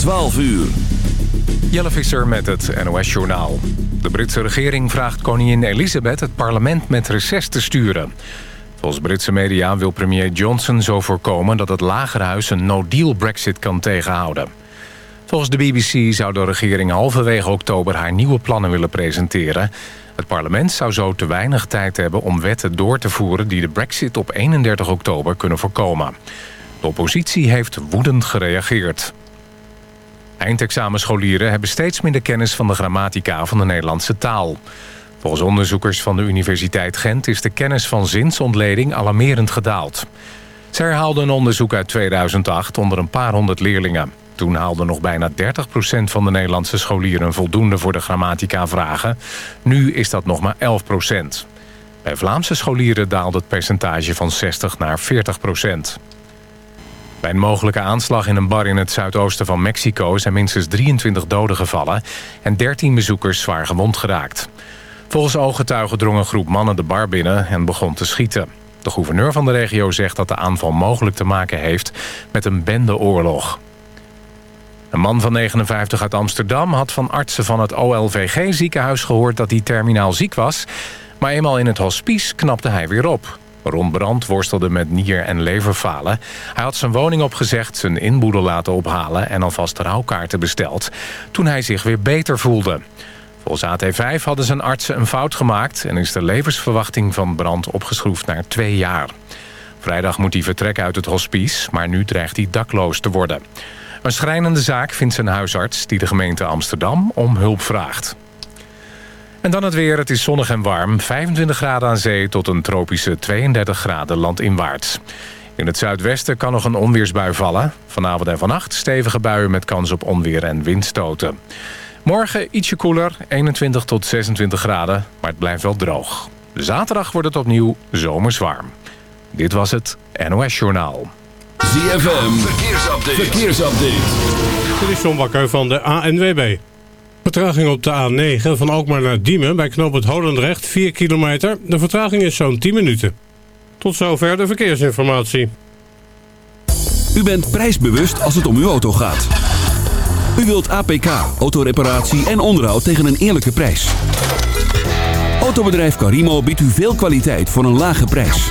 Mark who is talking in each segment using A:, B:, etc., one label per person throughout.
A: 12 uur.
B: Jelle Visser met het NOS-journaal. De Britse regering vraagt koningin Elizabeth het parlement met reces te sturen. Volgens Britse media wil premier Johnson zo voorkomen... dat het lagerhuis een no-deal brexit kan tegenhouden. Volgens de BBC zou de regering halverwege oktober... haar nieuwe plannen willen presenteren. Het parlement zou zo te weinig tijd hebben om wetten door te voeren... die de brexit op 31 oktober kunnen voorkomen. De oppositie heeft woedend gereageerd. Eindexamenscholieren hebben steeds minder kennis van de grammatica van de Nederlandse taal. Volgens onderzoekers van de Universiteit Gent is de kennis van zinsontleding alarmerend gedaald. Zij herhaalden een onderzoek uit 2008 onder een paar honderd leerlingen. Toen haalde nog bijna 30% van de Nederlandse scholieren voldoende voor de grammatica-vragen. Nu is dat nog maar 11%. Bij Vlaamse scholieren daalde het percentage van 60 naar 40%. Bij een mogelijke aanslag in een bar in het zuidoosten van Mexico... zijn minstens 23 doden gevallen en 13 bezoekers zwaar gewond geraakt. Volgens ooggetuigen drong een groep mannen de bar binnen en begon te schieten. De gouverneur van de regio zegt dat de aanval mogelijk te maken heeft met een bendeoorlog. Een man van 59 uit Amsterdam had van artsen van het OLVG-ziekenhuis gehoord dat hij terminaal ziek was. Maar eenmaal in het hospice knapte hij weer op. Ron Brand worstelde met nier- en leverfalen. Hij had zijn woning opgezegd, zijn inboedel laten ophalen... en alvast rouwkaarten besteld, toen hij zich weer beter voelde. Volgens AT5 hadden zijn artsen een fout gemaakt... en is de levensverwachting van Brand opgeschroefd naar twee jaar. Vrijdag moet hij vertrekken uit het hospice, maar nu dreigt hij dakloos te worden. Een schrijnende zaak vindt zijn huisarts... die de gemeente Amsterdam om hulp vraagt. En dan het weer. Het is zonnig en warm. 25 graden aan zee tot een tropische 32 graden landinwaarts. In het zuidwesten kan nog een onweersbui vallen. Vanavond en vannacht stevige buien met kans op onweer en windstoten. Morgen ietsje koeler, 21 tot 26 graden, maar het blijft wel droog. Zaterdag wordt het opnieuw zomers warm. Dit was het NOS Journaal.
A: ZFM, verkeersupdate. verkeersupdate.
C: Dit is John Bakker van de ANWB. Vertraging op de A9 van Alkmaar naar Diemen bij knooppunt Holendrecht 4 kilometer. De vertraging is zo'n 10 minuten. Tot zover de verkeersinformatie.
A: U bent prijsbewust als het om uw auto gaat. U wilt APK, autoreparatie en onderhoud tegen een eerlijke prijs. Autobedrijf Carimo biedt u veel kwaliteit voor een lage prijs.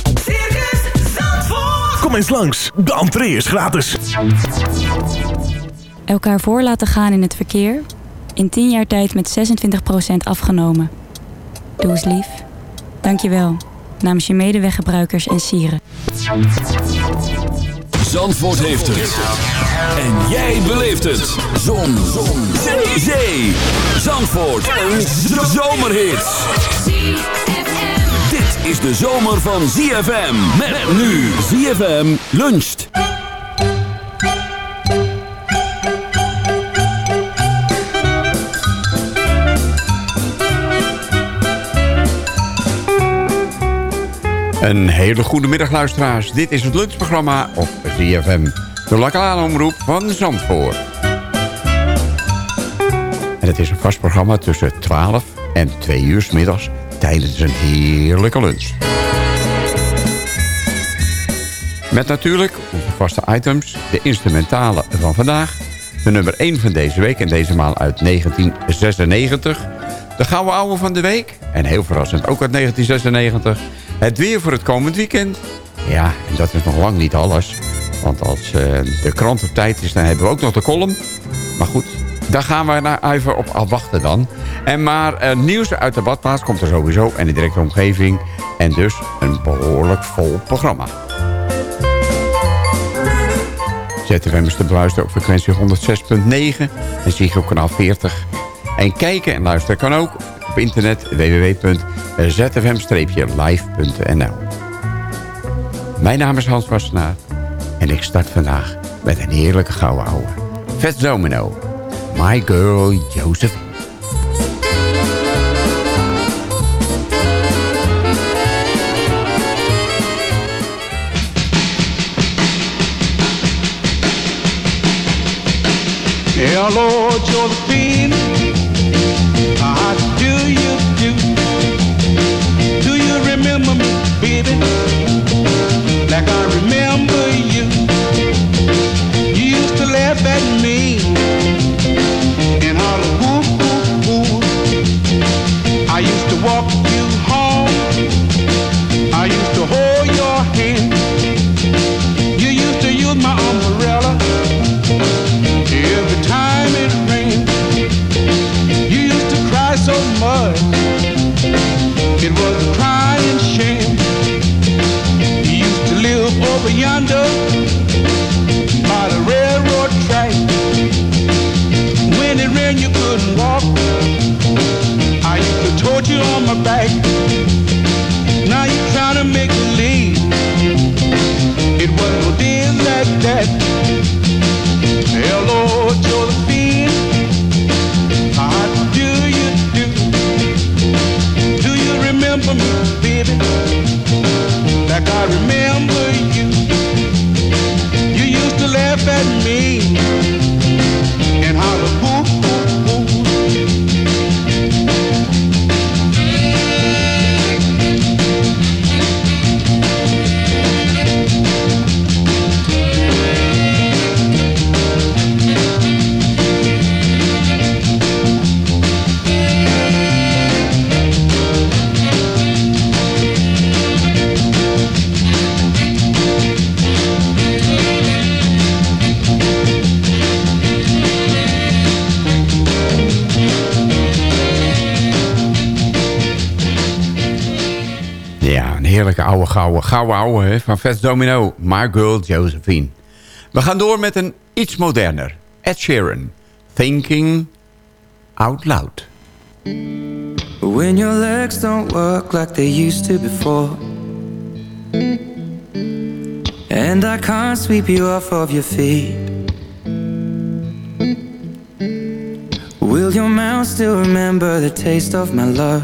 D: Kom eens langs, de entree is gratis.
E: Elkaar voor laten gaan in het verkeer. In 10 jaar tijd met 26% afgenomen. Doe eens lief. Dank je wel. Namens je medeweggebruikers en sieren.
A: Zandvoort heeft het. En jij beleeft het. Zon. Zon. Zee. Zee. Zandvoort. Een zomerhit. Is de zomer van ZFM. Met nu ZFM luncht.
F: Een hele goede middag luisteraars. Dit is het lunchprogramma op ZFM. De lokale omroep van Zandvoort. En het is een vast programma tussen 12 en 2 uur middags tijdens een heerlijke lunch. Met natuurlijk onze vaste items, de instrumentale van vandaag... De nummer 1 van deze week en deze maal uit 1996. De gouden ouwe van de week. En heel verrassend ook uit 1996. Het weer voor het komend weekend. Ja, en dat is nog lang niet alles. Want als eh, de krant op tijd is, dan hebben we ook nog de column. Maar goed, daar gaan we naar even op afwachten dan. En maar eh, nieuws uit de badplaats komt er sowieso en de directe omgeving. En dus een behoorlijk vol programma. ZFM is te beluisteren op frequentie 106.9 en op kanaal 40. En kijken en luisteren kan ook op internet www.zfm-live.nl Mijn naam is Hans Wassenaar en ik start vandaag met een heerlijke gouden ouwe. Vet Domino, My Girl Josephine.
G: Hello, Josephine. How
F: gouden, gouden oude hè, van Fats Domino, My Girl Josephine. We gaan door met een iets moderner. Ed Sheeran, Thinking Out Loud.
H: When your legs don't work like they used to before. And I can't sweep you off of your feet. Will your mouth still remember the taste of my love?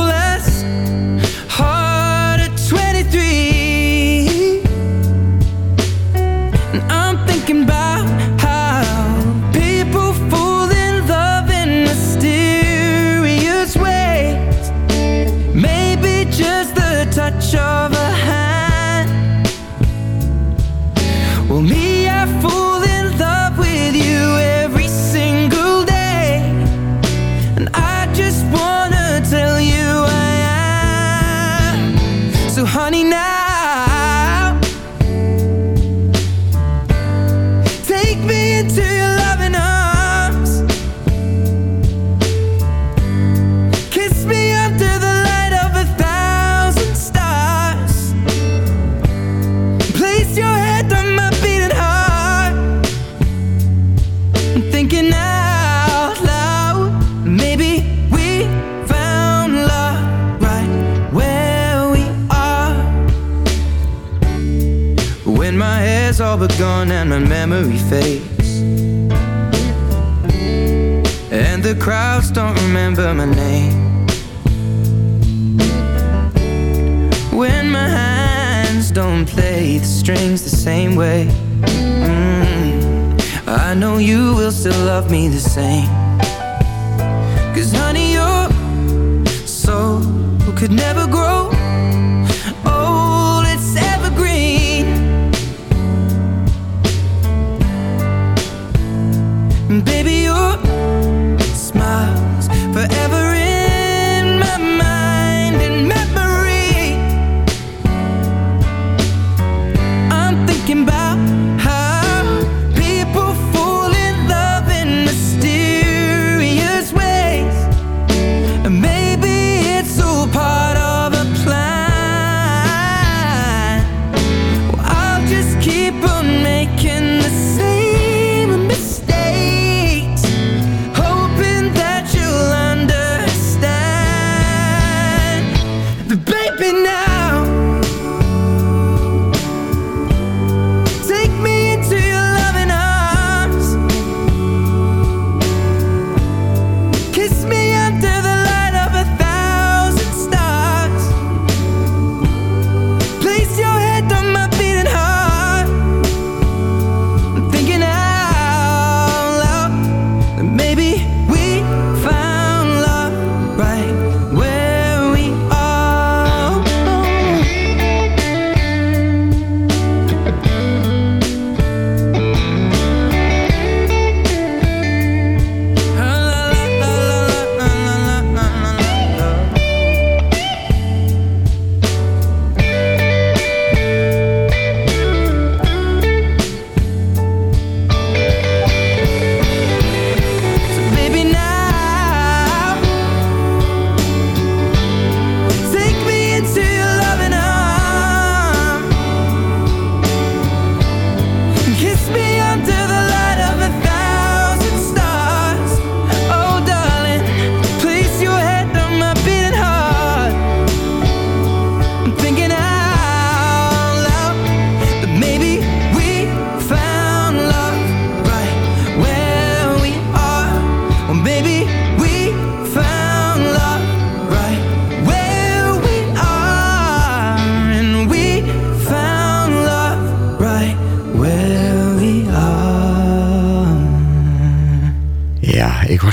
H: still love me the same. Cause honey, your soul could never grow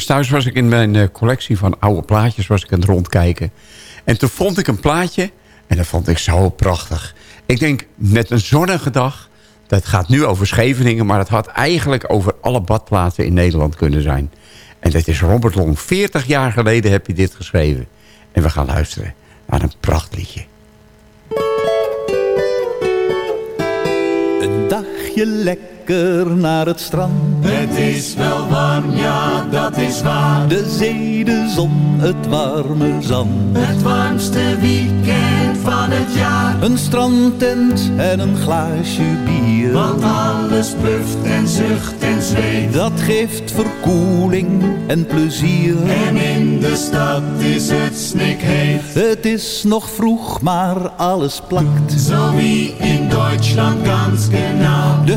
F: thuis was ik in mijn eh, collectie van oude plaatjes was ik aan het rondkijken. En toen vond ik een plaatje en dat vond ik zo prachtig. Ik denk, met een zonnige dag, dat gaat nu over Scheveningen... maar het had eigenlijk over alle badplaatsen in Nederland kunnen zijn. En dat is Robert Long. 40 jaar geleden heb je dit geschreven. En we gaan luisteren naar een prachtliedje.
I: Een dagje lekker naar het strand.
J: Het is wel warm, ja, dat is waar.
I: De zee, de zon, het warme zand.
J: Het warmste weekend van het jaar.
I: Een strandtent en een glaasje bier.
J: Want alles puft en zucht en zweet.
I: Dat geeft verkoeling en plezier.
J: En in de stad is het snikheet.
I: Het is nog vroeg, maar alles plakt.
J: Zo wie in Duitsland ganz genau.
I: De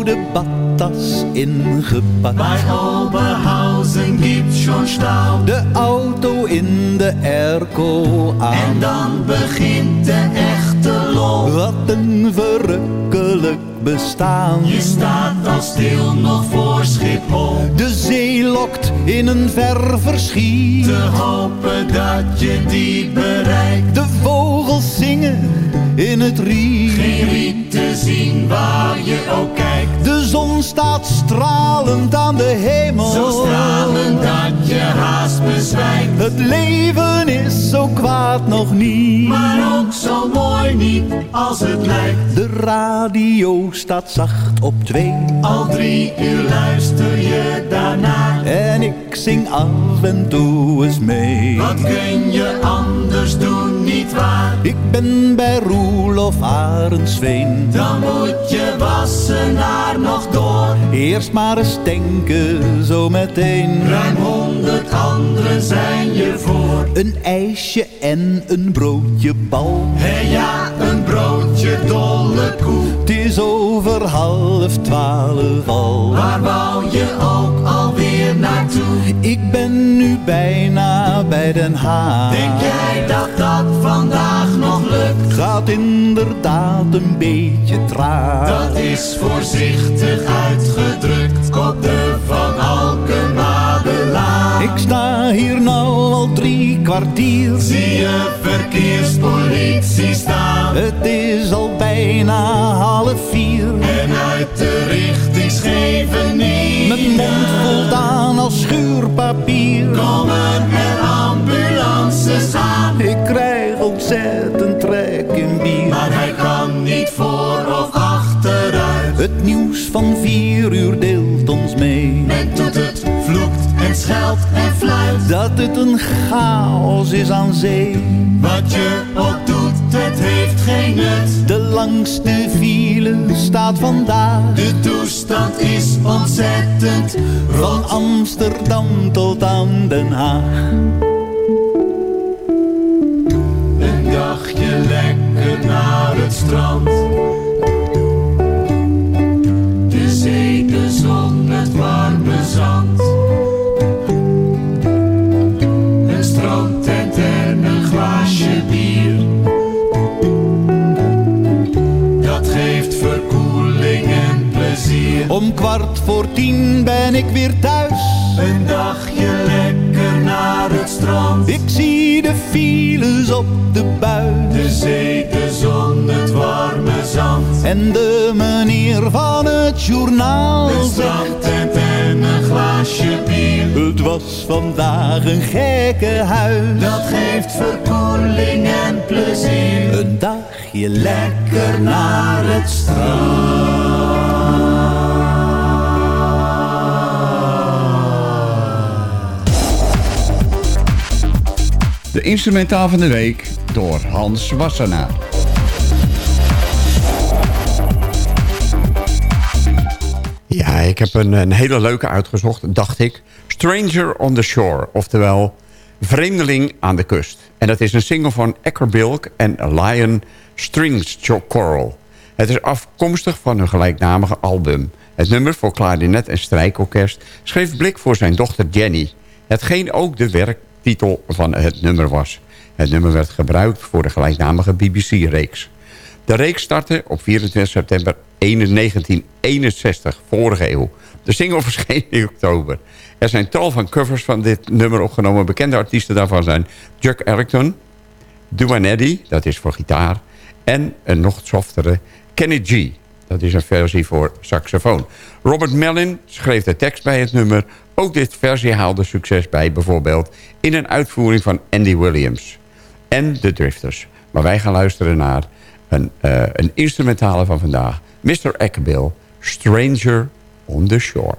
I: schoude badtas ingepakt.
J: Bij Oberhausen gibt's schon Stau.
I: De auto in de airco aan.
J: En dan begint de echte lol.
I: Wat een verrukkelijk bestaan.
J: Je staat al stil nog voor Schiphol.
I: De zee lokt in een ver verschiet.
J: Te hopen dat je die bereikt.
I: De vogels zingen in het riet.
J: Geen riet te zien waar je ook kijkt.
I: De zon staat stralend aan de hemel.
J: Zo stralend dat je haast bezwijkt.
I: Het leven is zo kwaad nog niet.
J: Maar ook zo mooi niet als het lijkt.
I: De radio staat zacht op twee.
J: Al drie uur luister je daarna.
I: En ik zing af en toe eens mee.
J: Wat kun je anders doen, niet waar?
I: Ik ben bij Roelof Arendsveen.
J: Dan moet je Wassenaar nog door.
I: Eerst maar eens denken, zo meteen.
J: Ruim honderd anderen zijn je voor.
I: Een ijsje en een broodje bal.
J: Hé ja, een broodje dolle koe.
I: Het is over half twaalf al.
J: Waar wou je ook alweer naartoe?
I: Ik ben nu bijna bij Den Haag.
J: Denk jij dat dat vandaag nog
I: geluk gaat inderdaad een beetje traag.
J: Dat is voorzichtig uitgedrukt op de Van Alkemadelaan.
I: Ik sta hier nou al drie kwartier.
J: Zie je verkeerspolitie staan.
I: Het is al bijna half vier.
J: En uit de richting Scheveningen.
I: Mijn mond voldaan als schuurpapier.
J: Komen er ambulances aan.
I: Ik krijg ontzettend trek in bier.
J: Maar hij kan niet voor of achteruit.
I: Het nieuws van vier uur deelt ons mee.
J: Men doet het, scheldt en fluit.
I: Dat het een chaos is aan zee.
J: Wat je ook doet, het heeft geen nut.
I: De langste file staat vandaag.
J: De toestand is ontzettend.
I: Van Amsterdam tot aan Den Haag.
J: Een dagje lekker naar het strand. De zee, de zon, het warme zand. Glaasje bier.
I: Om kwart voor tien ben ik weer thuis.
J: Een dagje lekker naar het strand.
I: Ik zie de files op de buis.
J: De zee, de zon, het warme zand.
I: En de meneer van het journaal
J: Een strandtent en een glaasje bier.
I: Het was vandaag een gekke huis.
J: Dat geeft verkoeling en plezier.
I: Een dagje lekker naar het
F: De instrumentaal van de week door Hans Wassenaar. Ja, ik heb een, een hele leuke uitgezocht, dacht ik. Stranger on the Shore, oftewel Vreemdeling aan de kust. En dat is een single van Eckerbilk en Lion Strings Choral. Het is afkomstig van hun gelijknamige album. Het nummer voor klarinet en strijkorkest schreef Blik voor zijn dochter Jenny. Hetgeen ook de werktitel van het nummer was. Het nummer werd gebruikt voor de gelijknamige BBC-reeks. De reeks startte op 24 september 1961, vorige eeuw. De single verscheen in oktober. Er zijn tal van covers van dit nummer opgenomen. Bekende artiesten daarvan zijn Chuck Ellington, Duanetti, dat is voor gitaar... en een nog softere Kenny G, dat is een versie voor saxofoon. Robert Mellin schreef de tekst bij het nummer. Ook dit versie haalde succes bij bijvoorbeeld... in een uitvoering van Andy Williams en de Drifters. Maar wij gaan luisteren naar een, eh, een instrumentale van vandaag. Mr. Eckerbill, Stranger on the Shore.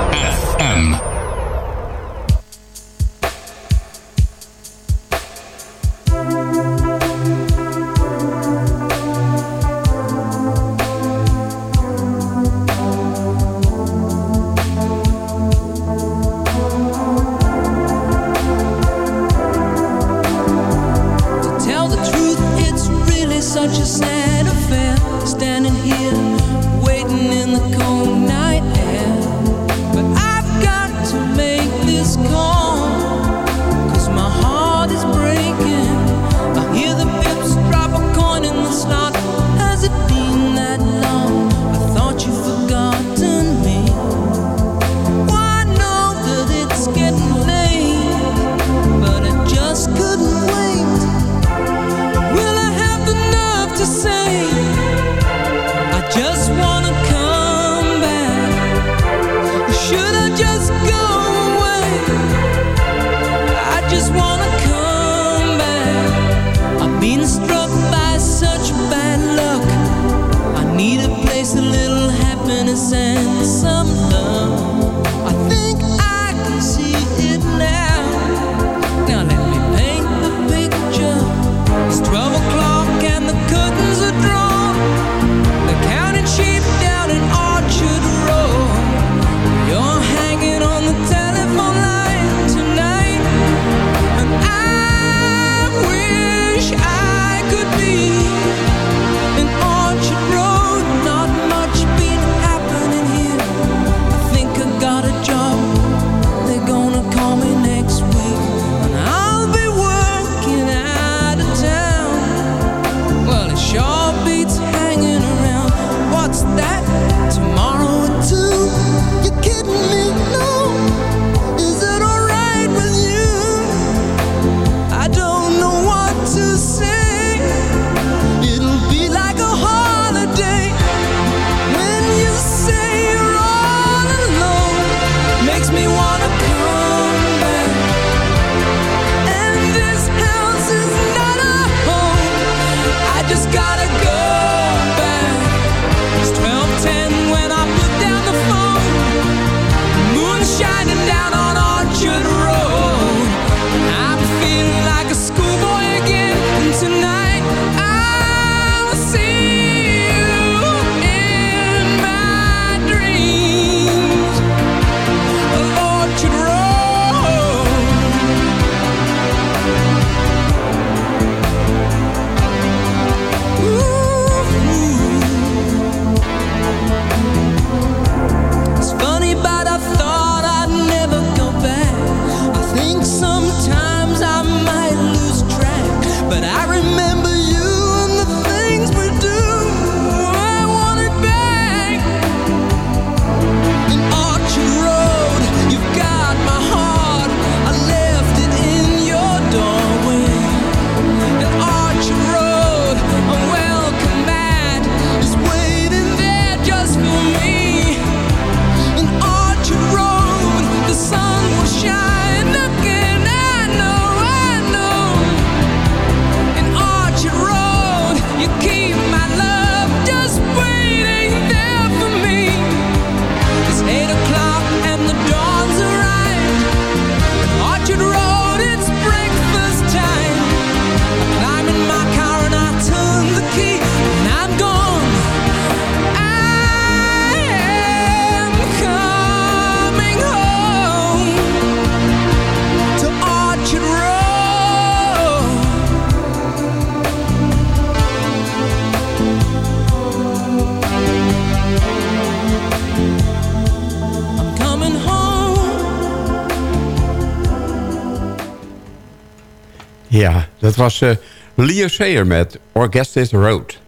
F: was uh, Leo Sayer met Orgestis Road.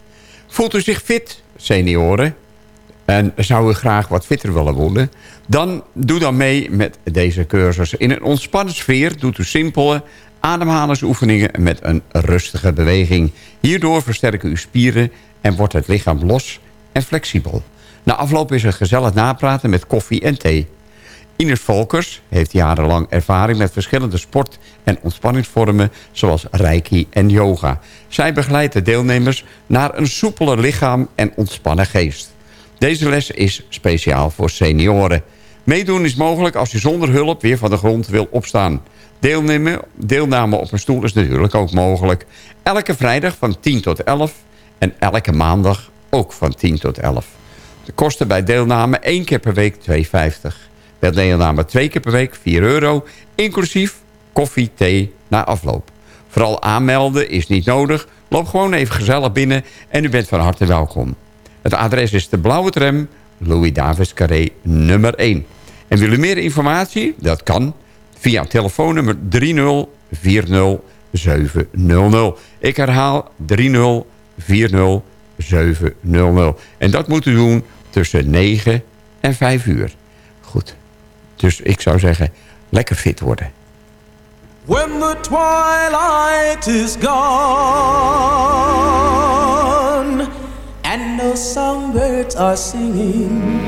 F: Voelt u zich fit, senioren? En zou u graag wat fitter willen worden? Dan doe dan mee met deze cursus. In een ontspannen sfeer doet u simpele ademhalingsoefeningen met een rustige beweging. Hierdoor versterken uw spieren en wordt het lichaam los en flexibel. Na afloop is er gezellig napraten met koffie en thee. Ines Volkers heeft jarenlang ervaring met verschillende sport- en ontspanningsvormen... zoals reiki en yoga. Zij begeleidt de deelnemers naar een soepeler lichaam en ontspannen geest. Deze les is speciaal voor senioren. Meedoen is mogelijk als je zonder hulp weer van de grond wil opstaan. Deelnemen, deelname op een stoel is natuurlijk ook mogelijk. Elke vrijdag van 10 tot 11 en elke maandag ook van 10 tot 11. De kosten bij deelname één keer per week 2,50. Bij deelname twee keer per week 4 euro, inclusief koffie, thee na afloop. Vooral aanmelden is niet nodig. Loop gewoon even gezellig binnen en u bent van harte welkom. Het adres is de Blauwe Tram, Louis Davis Carré nummer 1. En wil u meer informatie? Dat kan via telefoonnummer 3040700. Ik herhaal 3040700. En dat moet u doen tussen 9 en 5 uur. Goed. Dus ik zou zeggen, lekker fit worden.
K: When the twilight is gone and no songbirds are singing.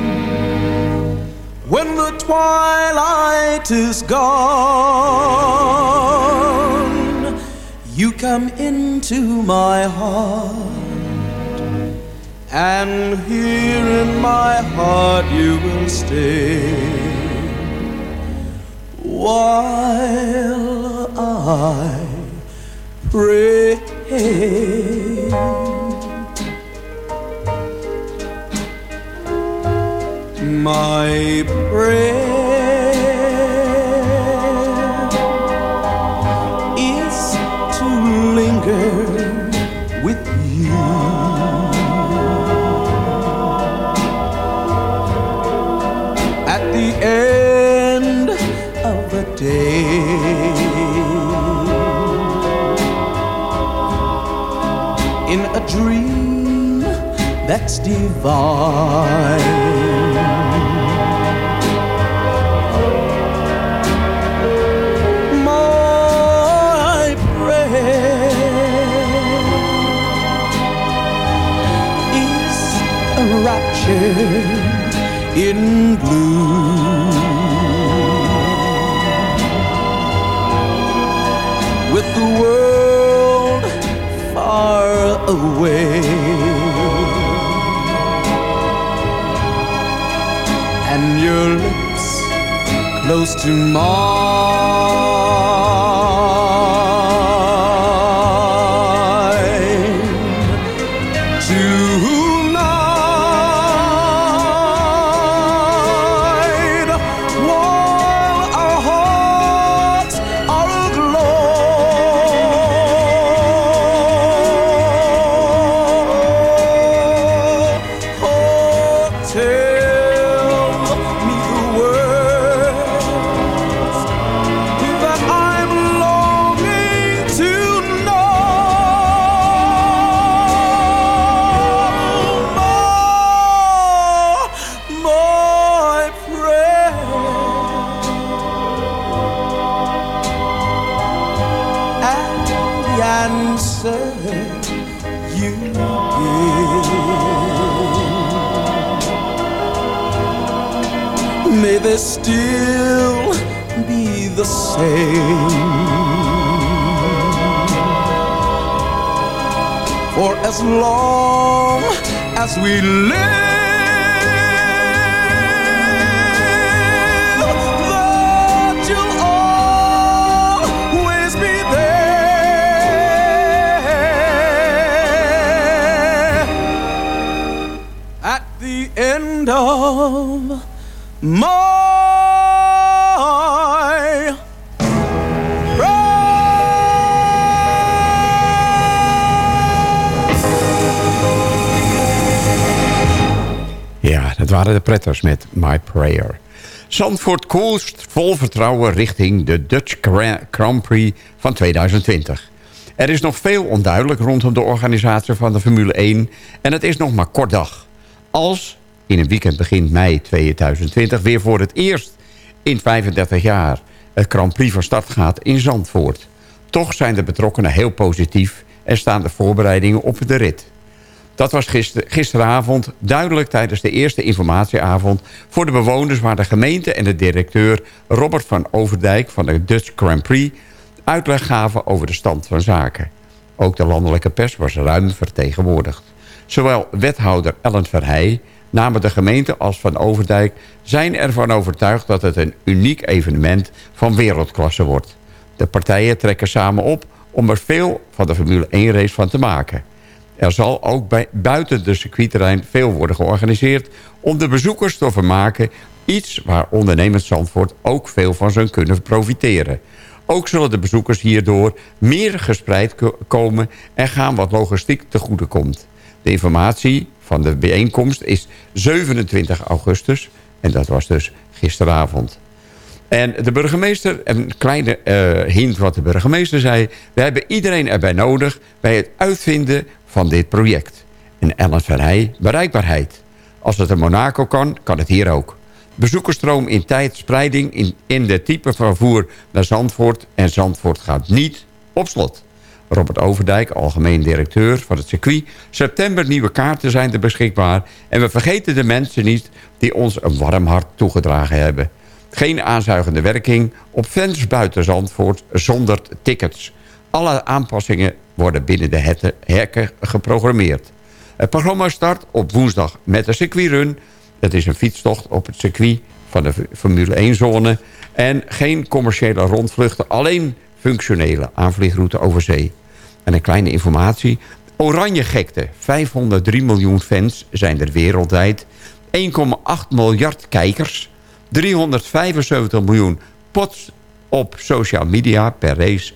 K: When the twilight is gone, you come into my heart, and here in my heart you will stay while I pray. My prayer In a dream that's divine. My prayer is a rapture in blue. with the world away. And your lips close to mine.
F: He waren de pretters met My Prayer. Zandvoort koerst vol vertrouwen richting de Dutch Gra- Grand Prix van 2020. Er is nog veel onduidelijk rondom de organisatie van de Formule 1... en het is nog maar kort dag. Als in een weekend begin mei 2020 weer voor het eerst in 35 jaar... het Grand Prix van start gaat in Zandvoort. Toch zijn de betrokkenen heel positief en staan de voorbereidingen op de rit. Dat was gister, gisteravond duidelijk tijdens de eerste informatieavond... voor de bewoners waar de gemeente en de directeur Robert van Overdijk... van de Dutch Grand Prix uitleg gaven over de stand van zaken. Ook de landelijke pers was ruim vertegenwoordigd. Zowel wethouder Ellen Verheij namens de gemeente als Van Overdijk... zijn ervan overtuigd dat het een uniek evenement van wereldklasse wordt. De partijen trekken samen op om er veel van de Formule 1-race van te maken. Er zal ook buiten de circuitterrein veel worden georganiseerd... om de bezoekers te vermaken, iets waar ondernemend Zandvoort ook veel van zullen kunnen profiteren. Ook zullen de bezoekers hierdoor meer gespreid komen en gaan wat logistiek te goede komt. De informatie van de bijeenkomst is 27 augustus. En dat was dus gisteravond. En de burgemeester, een kleine uh, hint wat de burgemeester zei... we hebben iedereen erbij nodig bij het uitvinden van dit project. En Ellen Verheij, bereikbaarheid. Als het in Monaco kan, kan het hier ook. Bezoekersstroom in tijd, spreiding in, in de type vervoer naar Zandvoort... en Zandvoort gaat niet op slot. Robert Overdijk, algemeen directeur van het circuit. September nieuwe kaarten zijn er beschikbaar. En we vergeten de mensen niet die ons een warm hart toegedragen hebben. Geen aanzuigende werking op fans buiten Zandvoort zonder tickets. Alle aanpassingen worden binnen de hekken geprogrammeerd. Het programma start op woensdag met de circuitrun. Dat is een fietstocht op het circuit van de Formule 1-zone. En geen commerciële rondvluchten, alleen functionele aanvliegroute over zee. En een kleine informatie. Oranje gekte. 503 miljoen fans zijn er wereldwijd. 1,8 miljard kijkers. 375 miljoen pots op social media per race.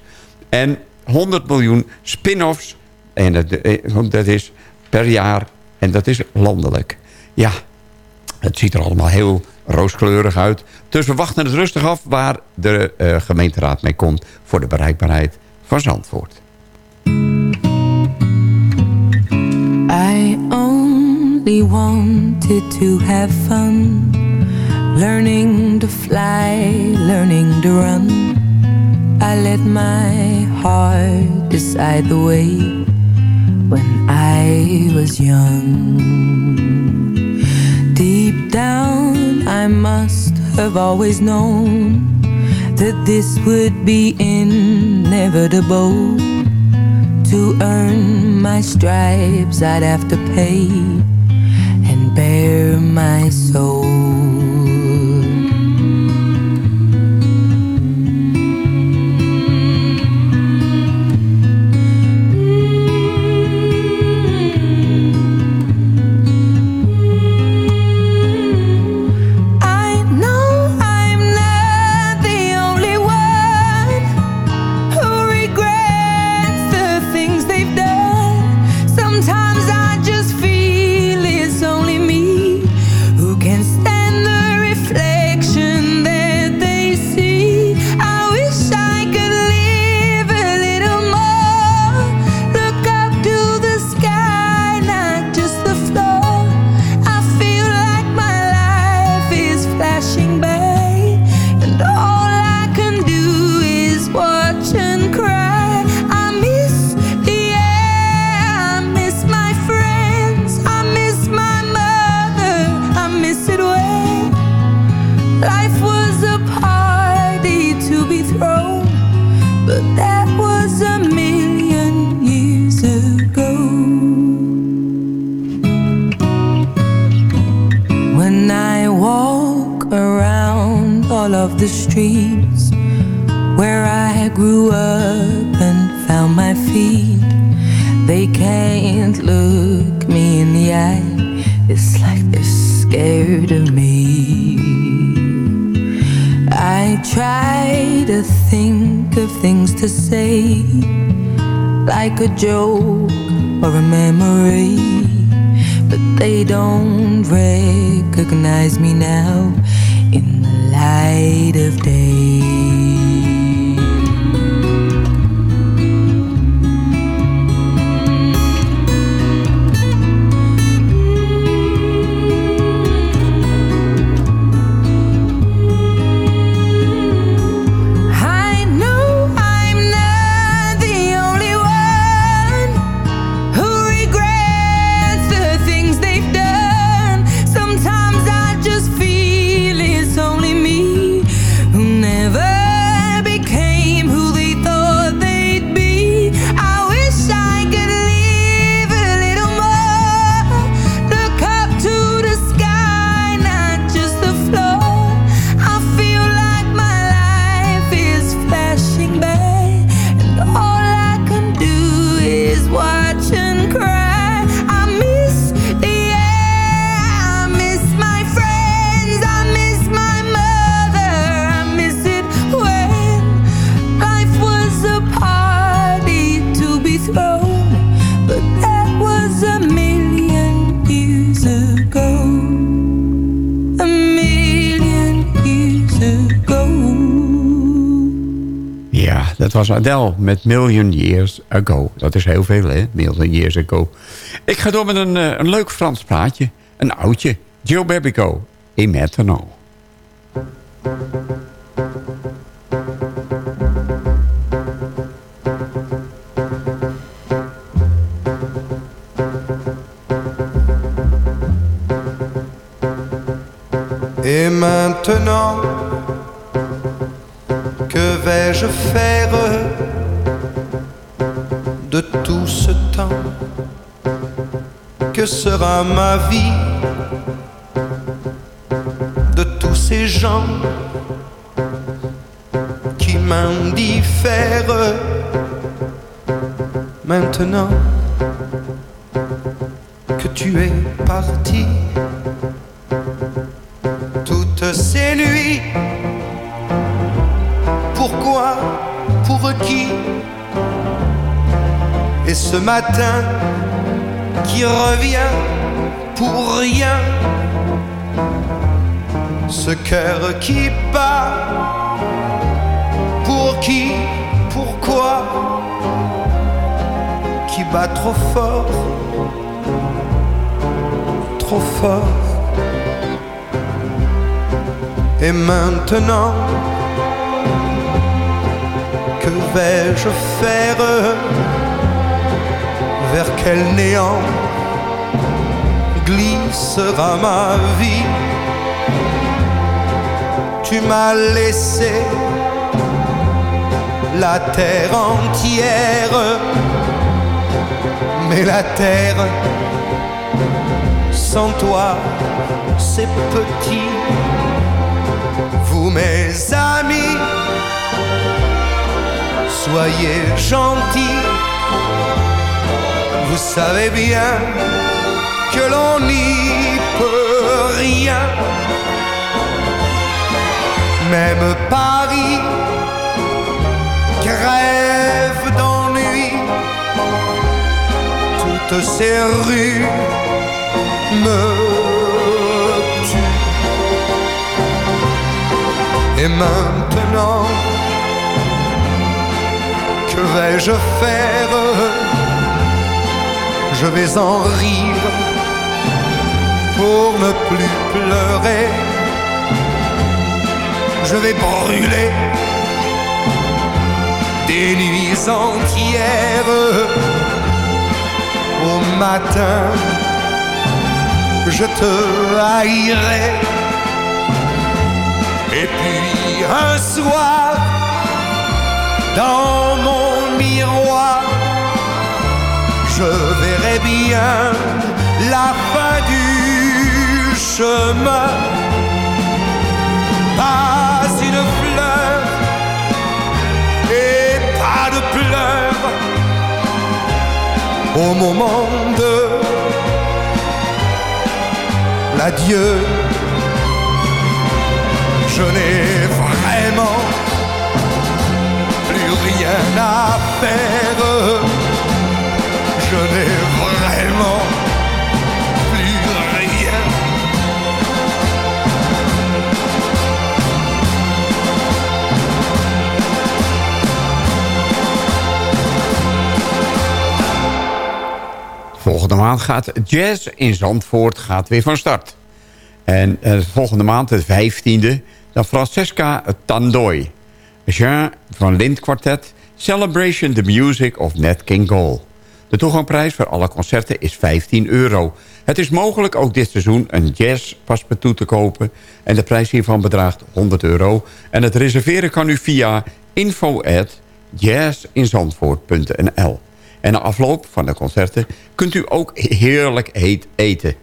F: En 100 miljoen spin-offs. En dat, eh, dat is per jaar. En dat is landelijk. Ja, het ziet er allemaal heel rooskleurig uit. Dus we wachten het rustig af waar de uh, gemeenteraad mee komt... voor de bereikbaarheid van Zandvoort.
L: I only wanted to have fun Learning to fly, learning to run I let my heart decide the way When I was young. Deep down I must have always known That this would be inevitable To earn my stripes I'd have to pay And bare my soul
F: was Adele met Million Years Ago. Dat is heel veel, hè? Million Years Ago. Ik ga door met een, eh, een leuk Frans plaatje. Een oudje. Joe Babico. In Maintenant.
M: Et maintenant, vais-je faire de tout ce temps Que sera ma vie de tous ces gens qui m'indiffèrent Maintenant que tu es parti Et ce matin qui revient pour rien. Ce cœur qui bat. Pour qui Pourquoi? Qui bat trop fort? Trop fort. Et maintenant, que vais-je faire Vers quel néant glissera ma vie Tu m'as laissé la terre entière, mais la terre sans toi, c'est petit. Vous mes amis, soyez gentils. Vous savez bien que l'on n'y peut rien. Même Paris crève d'ennui. Toutes ces rues me tuent. Et maintenant, que vais-je faire? Je vais en rire pour ne plus pleurer. Je vais brûler des nuits entières au matin. Je te haïrai. Et puis un soir, dans mon miroir, je verrai bien la fin du chemin. Pas une fleur et pas de pleurs au moment de l'adieu je n'ai Je.
F: Volgende maand gaat Jazz in Zandvoort gaat weer van start. En eh, volgende maand, de 15e, dan Francesca Tandoy. Jean van Lind Quartet, Celebration the Music of Nat King Cole. De toegangprijs voor alle concerten is 15 euro. Het is mogelijk ook dit seizoen een jazzpaspartout te kopen... en de prijs hiervan bedraagt 100 euro. En het reserveren kan u via info at jazzinzandvoort.nl. En na afloop van de concerten kunt u ook heerlijk heet eten.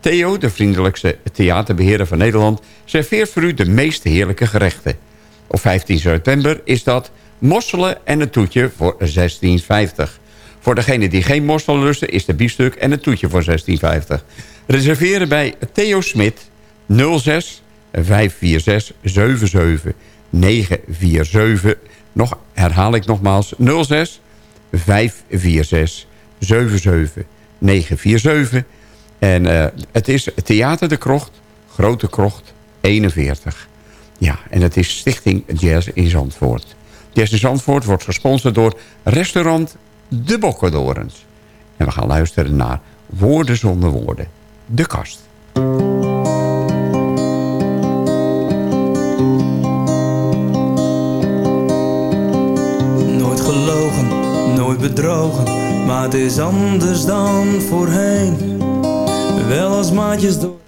F: Theo, de vriendelijkste theaterbeheerder van Nederland... serveert voor u de meest heerlijke gerechten. Op 15 september is dat mosselen en een toetje voor 16,50. Voor degene die geen mosselen lusten is de biefstuk en een toetje voor 16,50. Reserveren bij Theo Smit 06 546 77 947. Nog, herhaal ik nogmaals 06 546 77 947. En uh, het is Theater de Krocht, Grote Krocht 41. Ja, en het is Stichting Jazz in Zandvoort. Jesse Zandvoort wordt gesponsord door restaurant De Bokkendorens. En we gaan luisteren naar Woorden zonder woorden. De kast.
N: Nooit gelogen, nooit bedrogen, maar het is anders dan voorheen. Wel als maatjes door.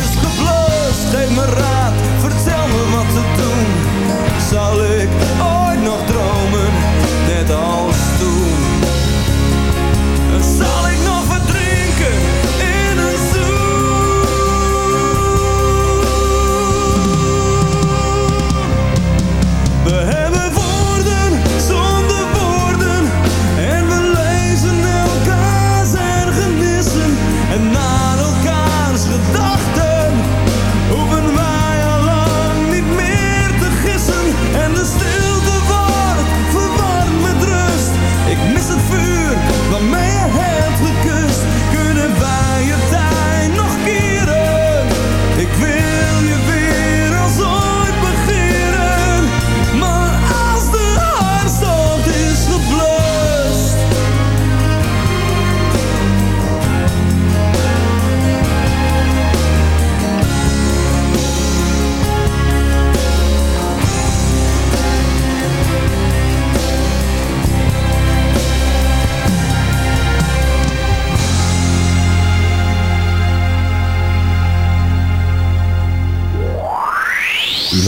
N: geef me raad, vertel me wat te doen. Zal ik ooit nog dromen, net als toen? Zal ik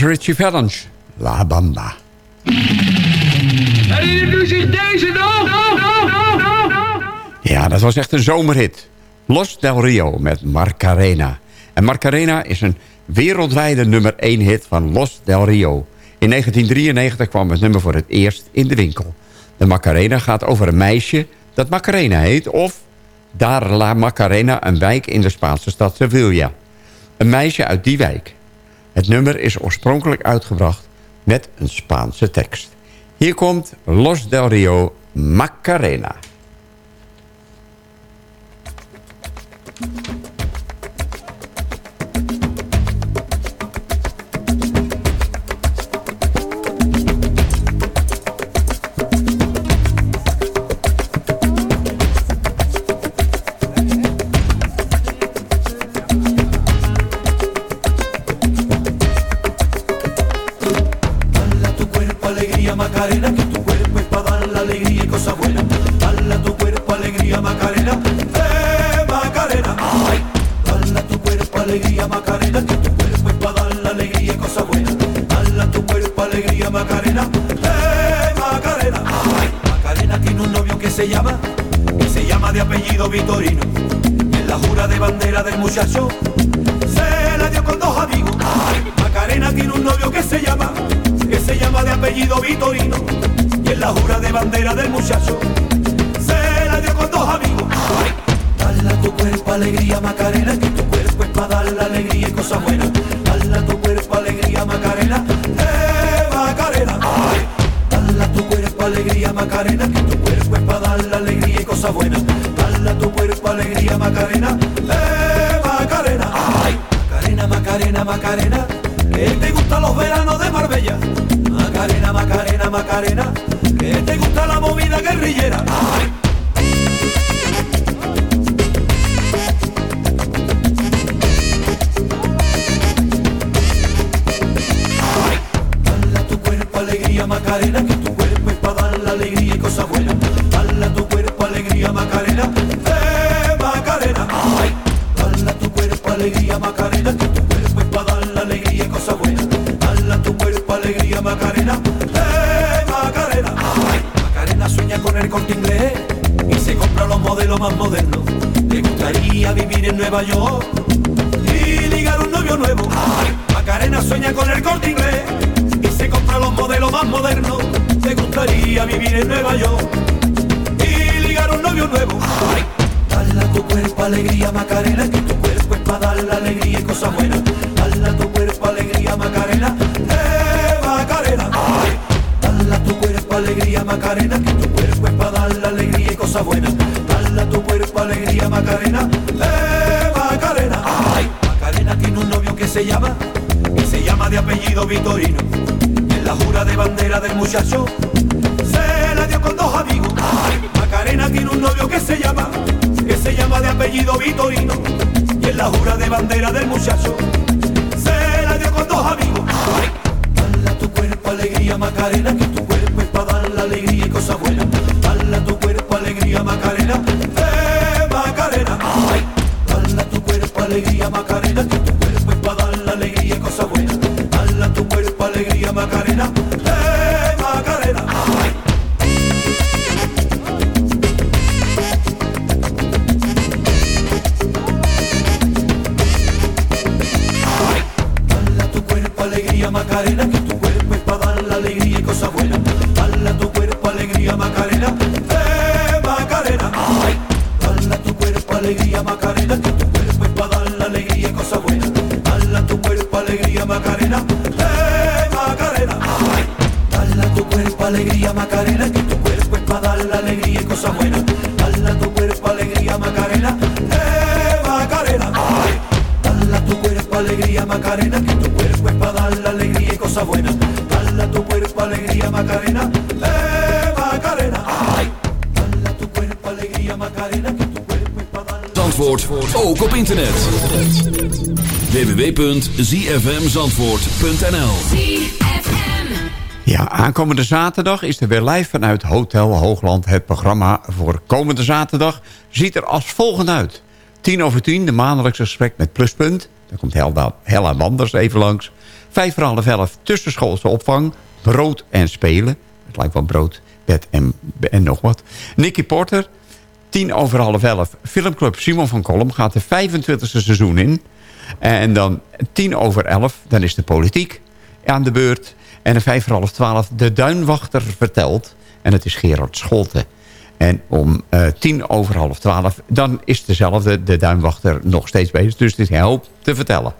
F: Was Richie Valens. La Bamba.
O: U zich deze nog?
F: Ja, dat was echt een zomerhit. Los del Rio met Marcarena. En Marcarena is een wereldwijde nummer 1 hit van Los del Rio. In 1993 kwam het nummer voor het eerst in de winkel. De Macarena gaat over een meisje dat Macarena heet... of Dar la Macarena, een wijk in de Spaanse stad Sevilla. Een meisje uit die wijk. Het nummer is oorspronkelijk uitgebracht met een Spaanse tekst. Hier komt Los del Rio Macarena.
O: Muchacho se la dio con dos amigos. Macarena tiene un novio que se llama, que se llama de apellido Vitorino. Y en la jura de bandera del muchacho se la dio con dos amigos. Dale a tu cuerpo alegría Macarena, que tu cuerpo es para dar la alegría y cosas buenas. Dale a tu cuerpo alegría Macarena, eh Macarena. Dale a tu cuerpo alegría Macarena, que tu cuerpo es para dar la alegría y cosas buenas. Dale a tu cuerpo alegría Macarena, eh Macarena, que te gustan los veranos de Marbella. Macarena, Macarena, Macarena, que te gusta la movida guerrillera. Nueva York y ligar un novio nuevo. Macarena sueña con el corte inglés y se compra los modelos más modernos. Le gustaría vivir en Nueva York y ligar un novio nuevo. Dale a tu cuerpo alegría Macarena, que tu cuerpo es para dar la alegría y cosas buenas. Dale a tu cuerpo alegría Macarena, eh Macarena. Dale a tu cuerpo alegría Macarena, que tu cuerpo es para dar la alegría y cosas buenas. Dale a tu cuerpo alegría Macarena, se llama, que se llama de apellido Vitorino. En la jura de bandera del muchacho se la dio con dos amigos. Macarena tiene un novio que se llama, que se llama de apellido Vitorino. Y en la jura de bandera del muchacho se la dio con dos amigos. Ay, dale a tu cuerpo alegría Macarena, que tu cuerpo es para dar la alegría y cosas buenas. Dale a tu cuerpo alegría Macarena, eh Macarena. Ay, dale a tu cuerpo alegría Macarena, que tu
A: www.zfmzandvoort.nl
F: Ja, aankomende zaterdag is er weer live vanuit Hotel Hoogland. Het programma voor komende zaterdag ziet er als volgend uit. 10 over 10, de maandelijkse gesprek met Pluspunt. Daar komt Helda, Hella Wanders even langs. Vijf voor half elf tussenschoolse opvang. Brood en spelen. Het lijkt wel brood, bed en, en nog wat. Nicky Porter. Tien over half elf. Filmclub Simon van Kolm gaat de 25e seizoen in. En dan tien over elf. Dan is de politiek aan de beurt. En een vijf voor half twaalf. De Duinwachter vertelt. En het is Gerard Scholte. En om eh, tien over half twaalf, dan is dezelfde, de duimwachter, nog steeds bezig. Dus een hoop te vertellen.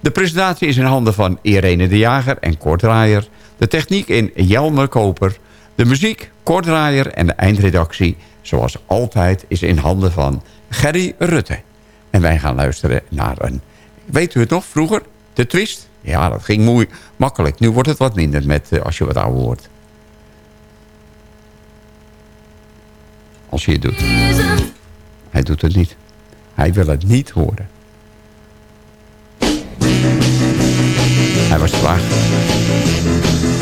F: De presentatie is in handen van Irene de Jager en Kort Draaier. De techniek in Jelmer Koper. De muziek, Kort Draaier en de eindredactie, zoals altijd, is in handen van Gerry Rutte. En wij gaan luisteren naar een... Weet u het nog, vroeger? De twist? Ja, dat ging mooi makkelijk. Nu wordt het wat minder met, eh, als je wat ouder wordt. Als je het doet. Hij doet het niet. Hij wil het niet horen. Hij was.
P: And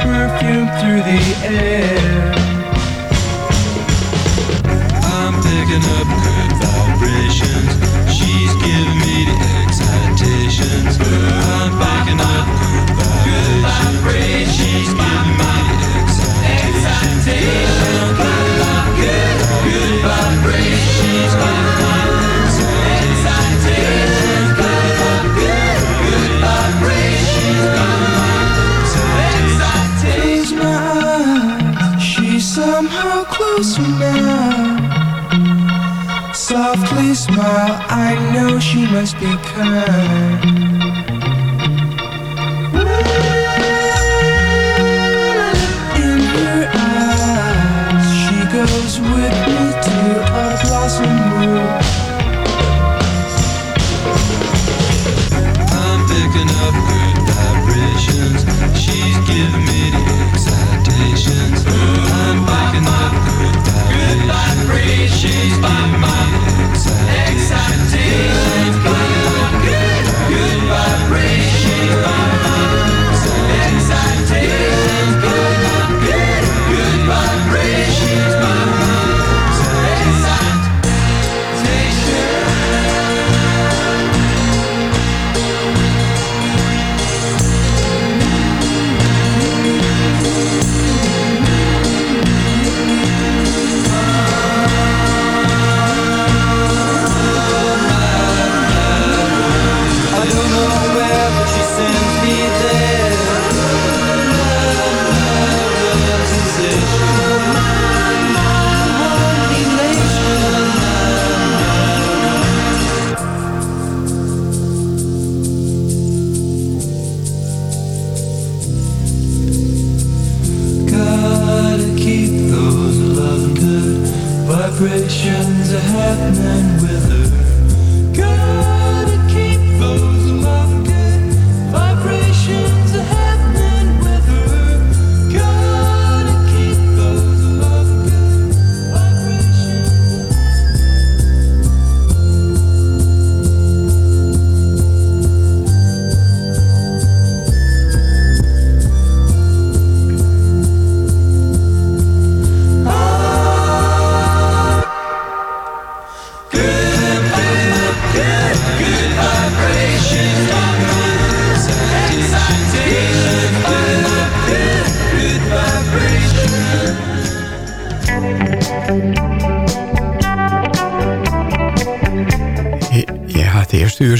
H: perfume through the air.
Q: I'm picking up
H: must be kind.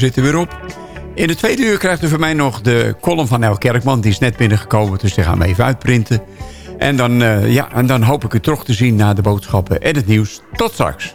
F: Zit er weer op. In de tweede uur krijgt u van mij nog de column van El Kerkman. Die is net binnengekomen, dus die gaan we even uitprinten. En dan, eh, ja, en dan hoop ik u terug te zien na de boodschappen en het nieuws. Tot straks.